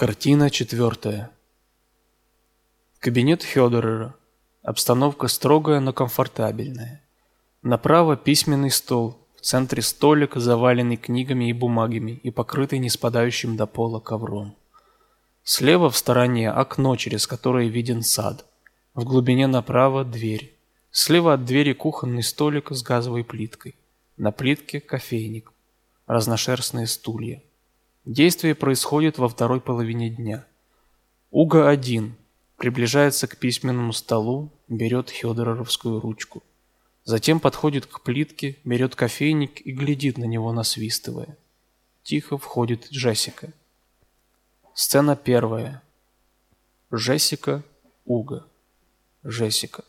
Картина четвертая. Кабинет Федорера. Обстановка строгая, но комфортабельная. Направо письменный стол, в центре столик, заваленный книгами и бумагами и покрытый не спадающим до пола ковром. Слева в стороне окно, через которое виден сад. В глубине направо дверь. Слева от двери кухонный столик с газовой плиткой. На плитке кофейник. Разношерстные стулья. Действие происходит во второй половине дня. Уга один приближается к письменному столу, берет Хёдоровскую ручку. Затем подходит к плитке, берет кофейник и глядит на него, насвистывая. Тихо входит Джессика. Сцена первая. Джессика, Уга. Джессика.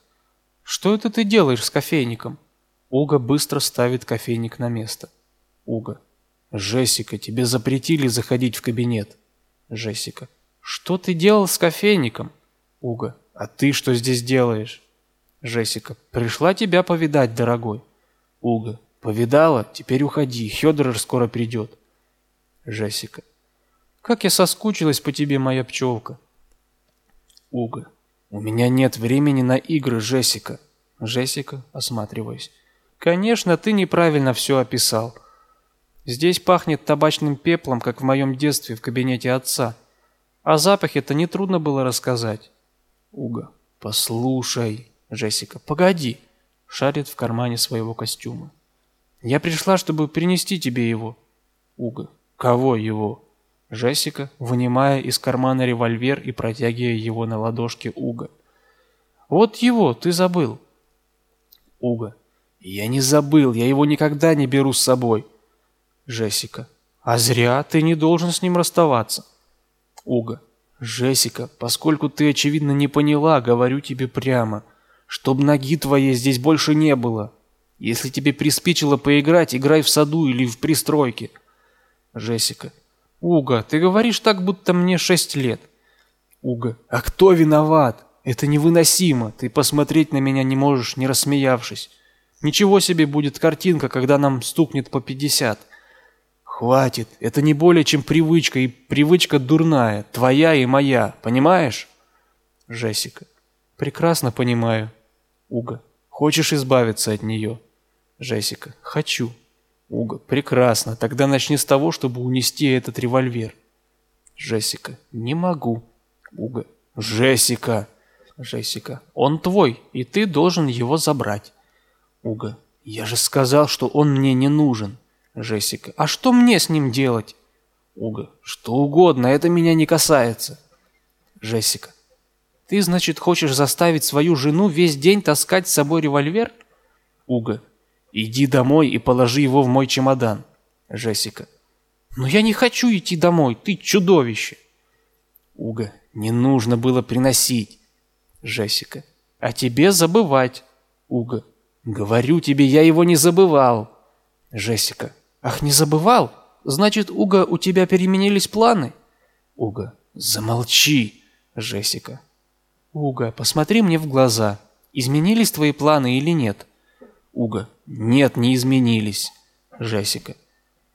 Что это ты делаешь с кофейником? Уга быстро ставит кофейник на место. Уга. Джессика, тебе запретили заходить в кабинет. Джессика. Что ты делал с кофейником? Уга. А ты что здесь делаешь? Джессика. Пришла тебя повидать, дорогой. Уга. Повидала? Теперь уходи. Хёдорер скоро придет. Джессика. Как я соскучилась по тебе, моя пчелка. Уга. У меня нет времени на игры, Джессика. Джессика, осматриваясь. Конечно, ты неправильно все описал. Здесь пахнет табачным пеплом, как в моем детстве в кабинете отца. О запахе-то нетрудно было рассказать. Уга. Послушай. Джессика. Погоди. Шарит в кармане своего костюма. Я пришла, чтобы принести тебе его. Уга. Кого его? Джессика, вынимая из кармана револьвер и протягивая его на ладошке Уга. «Вот его, ты забыл». Уга. «Я не забыл, я его никогда не беру с собой». Джессика. «А зря, ты не должен с ним расставаться». Уга. «Джессика, поскольку ты, очевидно, не поняла, говорю тебе прямо, чтоб ноги твоей здесь больше не было. Если тебе приспичило поиграть, играй в саду или в пристройке». Джессика. Уга, ты говоришь так, будто мне шесть лет. Уга, а кто виноват? Это невыносимо. Ты посмотреть на меня не можешь, не рассмеявшись. Ничего себе будет картинка, когда нам стукнет по пятьдесят. Хватит, это не более чем привычка, и привычка дурная, твоя и моя, понимаешь? Джессика. Прекрасно понимаю. Уга. Хочешь избавиться от нее? Джессика. Хочу. Уга, прекрасно. Тогда начни с того, чтобы унести этот револьвер. Джессика, не могу. Уга, Джессика. Джессика, он твой, и ты должен его забрать. Уга, я же сказал, что он мне не нужен. Джессика, а что мне с ним делать? Уга, что угодно, это меня не касается. Джессика, ты, значит, хочешь заставить свою жену весь день таскать с собой револьвер? Уга, Иди домой и положи его в мой чемодан. Джессика. Но я не хочу идти домой, ты чудовище. Уга. Не нужно было приносить. Джессика. А тебе забывать. Уга. Говорю тебе, я его не забывал. Джессика. Ах, не забывал? Значит, Уга, у тебя переменились планы? Уга. Замолчи. Джессика. Уга, посмотри мне в глаза. Изменились твои планы или нет? Уга. Нет, не изменились. Джессика.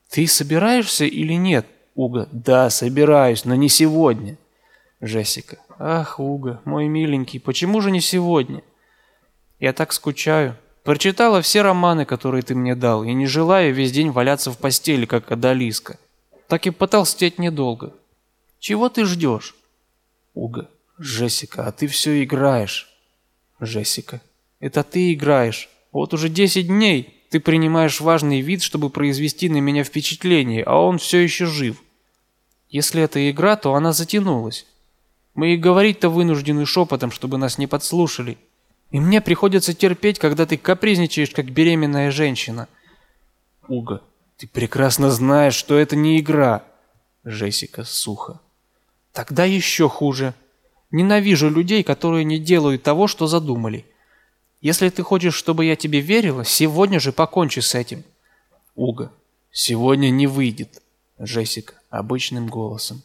Ты собираешься или нет? Уга. Да, собираюсь, но не сегодня. Джессика. Ах, Уга, мой миленький, почему же не сегодня? Я так скучаю. Прочитала все романы, которые ты мне дал, и не желаю весь день валяться в постели, как Адалиска. Так и потолстеть недолго. Чего ты ждешь? Уга. Джессика, а ты все играешь. Джессика. Это ты играешь. Вот уже 10 дней ты принимаешь важный вид, чтобы произвести на меня впечатление, а он все еще жив. Если это игра, то она затянулась. Мы и говорить-то вынуждены шепотом, чтобы нас не подслушали. И мне приходится терпеть, когда ты капризничаешь, как беременная женщина. Уга, ты прекрасно знаешь, что это не игра. Джессика сухо. Тогда еще хуже. Ненавижу людей, которые не делают того, что задумали. Если ты хочешь, чтобы я тебе верила, сегодня же покончи с этим. Уга. Сегодня не выйдет. Джессика обычным голосом.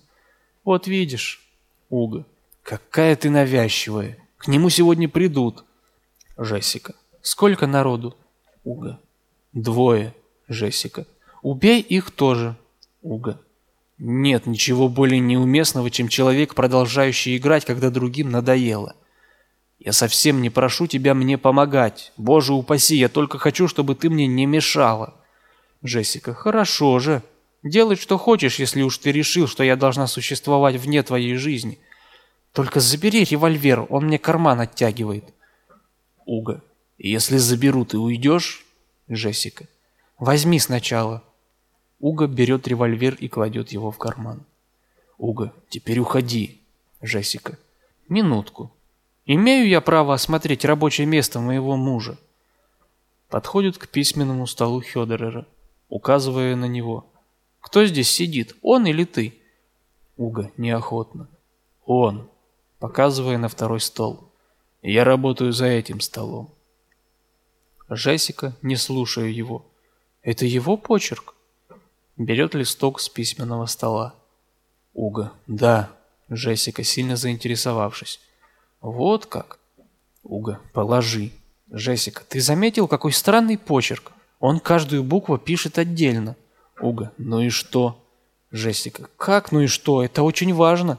Вот видишь. Уга. Какая ты навязчивая. К нему сегодня придут. Джессика. Сколько народу? Уга. Двое. Джессика. Убей их тоже. Уга. Нет ничего более неуместного, чем человек, продолжающий играть, когда другим надоело. Я совсем не прошу тебя мне помогать. Боже упаси, я только хочу, чтобы ты мне не мешала. Джессика, хорошо же. Делай, что хочешь, если уж ты решил, что я должна существовать вне твоей жизни. Только забери револьвер, он мне карман оттягивает. Уга, если заберу, ты уйдешь? Джессика, возьми сначала. Уга берет револьвер и кладет его в карман. Уга, теперь уходи. Джессика, минутку. Имею я право осмотреть рабочее место моего мужа? Подходит к письменному столу Хёдерера, указывая на него. Кто здесь сидит, он или ты? Уга неохотно. Он, показывая на второй стол. Я работаю за этим столом. Джессика, не слушая его. Это его почерк? Берет листок с письменного стола. Уга. Да. Джессика, сильно заинтересовавшись. Вот как. Уга. Положи. Джессика, ты заметил, какой странный почерк? Он каждую букву пишет отдельно. Уга. Ну и что? Джессика. Как ну и что? Это очень важно.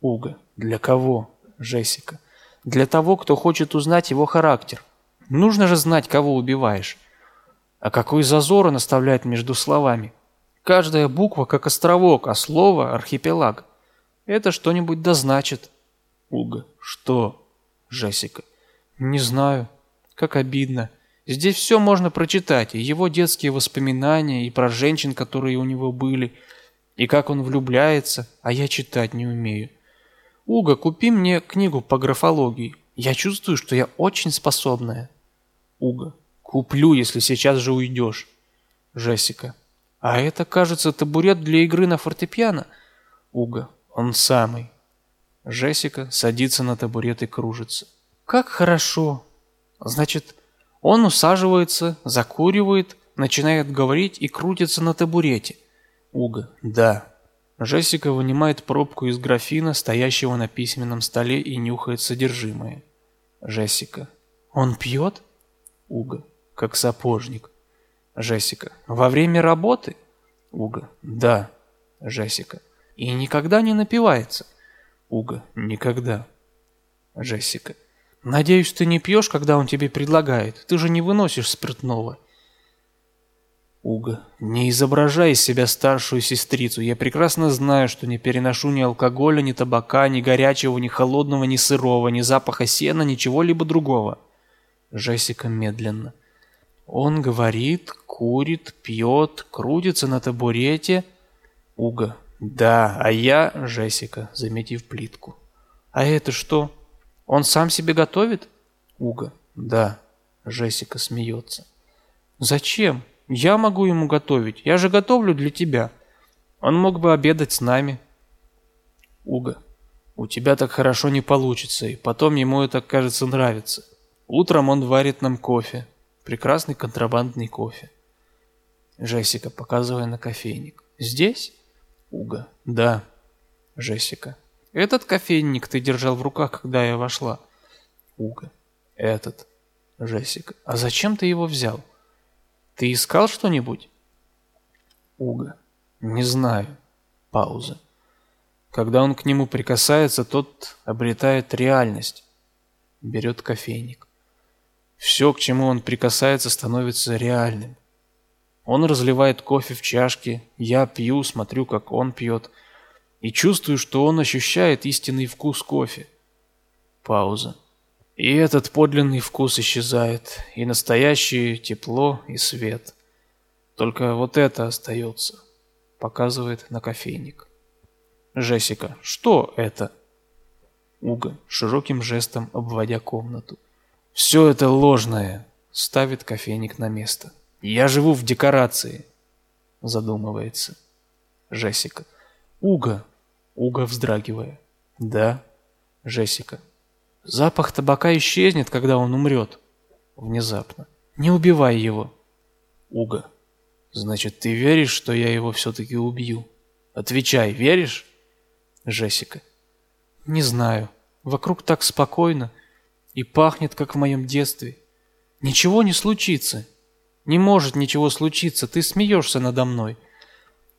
Уга. Для кого? Джессика. Для того, кто хочет узнать его характер. Нужно же знать, кого убиваешь. А какой зазор он оставляет между словами? Каждая буква как островок, а слово архипелаг. Это что-нибудь да значит. Уга. Что? Джессика. Не знаю. Как обидно. Здесь все можно прочитать, и его детские воспоминания, и про женщин, которые у него были, и как он влюбляется, а я читать не умею. Уга, купи мне книгу по графологии. Я чувствую, что я очень способная. Уга. Куплю, если сейчас же уйдешь. Джессика. А это, кажется, табурет для игры на фортепиано. Уга. Он самый. Джессика садится на табурет и кружится. Как хорошо. Значит, он усаживается, закуривает, начинает говорить и крутится на табурете. Уга. Да. Джессика вынимает пробку из графина, стоящего на письменном столе, и нюхает содержимое. Джессика. Он пьет? Уга. Как сапожник. Джессика. Во время работы? Уга. Да. Джессика. И никогда не напивается? Уга. Никогда. Джессика. Надеюсь, ты не пьешь, когда он тебе предлагает. Ты же не выносишь спиртного. Уга, не изображай из себя старшую сестрицу. Я прекрасно знаю, что не переношу ни алкоголя, ни табака, ни горячего, ни холодного, ни сырого, ни запаха сена, ничего либо другого. Джессика медленно. Он говорит, курит, пьет, крутится на табурете. Уга. Да, а я, Джессика, заметив плитку. А это что? Он сам себе готовит? Уга. Да. Джессика смеется. Зачем? Я могу ему готовить. Я же готовлю для тебя. Он мог бы обедать с нами. Уга. У тебя так хорошо не получится, и потом ему это, кажется, нравится. Утром он варит нам кофе. Прекрасный контрабандный кофе. Джессика, показывая на кофейник. Здесь? Уга. Да. Джессика. Этот кофейник ты держал в руках, когда я вошла. Уга. Этот. Джессика. А зачем ты его взял? Ты искал что-нибудь? Уга. Не знаю. Пауза. Когда он к нему прикасается, тот обретает реальность. Берет кофейник. Все, к чему он прикасается, становится реальным. Он разливает кофе в чашке, я пью, смотрю, как он пьет – и чувствую, что он ощущает истинный вкус кофе. Пауза. И этот подлинный вкус исчезает, и настоящее тепло и свет. Только вот это остается, показывает на кофейник. Джессика, что это? Уга широким жестом обводя комнату. Все это ложное, ставит кофейник на место. Я живу в декорации, задумывается. Джессика. Уга, Уга вздрагивая. Да, Джессика. Запах табака исчезнет, когда он умрет. Внезапно. Не убивай его. Уга. Значит, ты веришь, что я его все-таки убью? Отвечай, веришь? Джессика. Не знаю. Вокруг так спокойно и пахнет, как в моем детстве. Ничего не случится. Не может ничего случиться. Ты смеешься надо мной.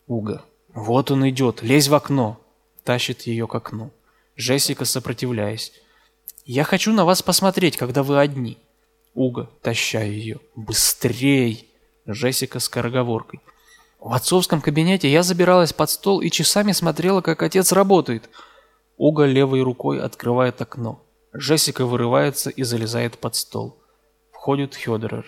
Уга. Вот он идет, лезь в окно. Тащит ее к окну. Джессика, сопротивляясь. Я хочу на вас посмотреть, когда вы одни. Уга, тащая ее. Быстрей! Джессика с скороговоркой. В отцовском кабинете я забиралась под стол и часами смотрела, как отец работает. Уга левой рукой открывает окно. Джессика вырывается и залезает под стол. Входит Хёдерер.